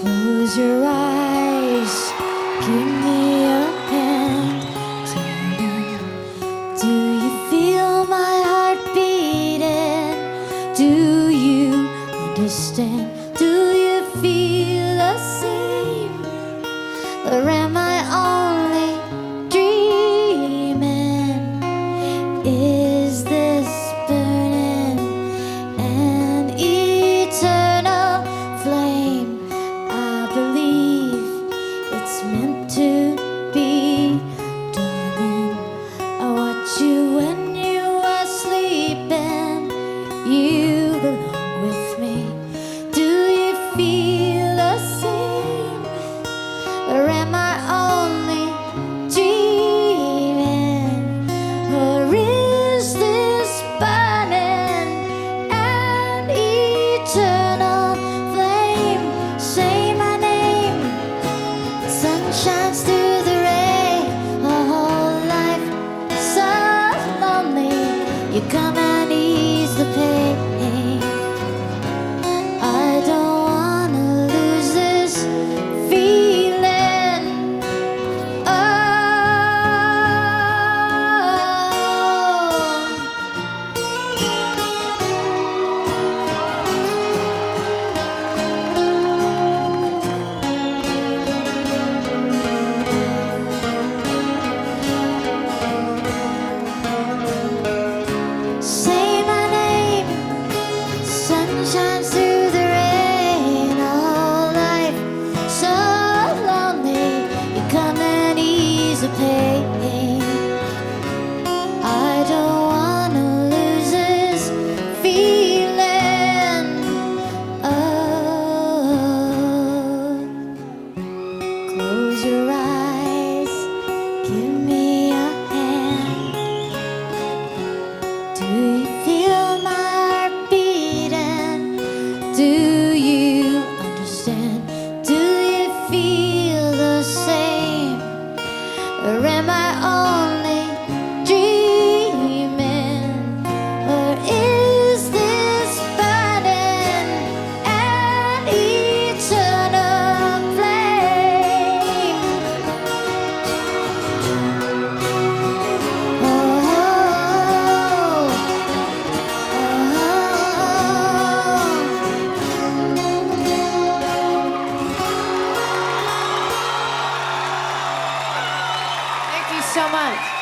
Close your eyes, give me your hand. Do you feel my heart beating? Do you understand? Do you feel the same? Or am I only dreaming? Is Or am close your eyes, give me hand. Do you feel my beating? Do you understand? Do you feel the same? Or am I only much.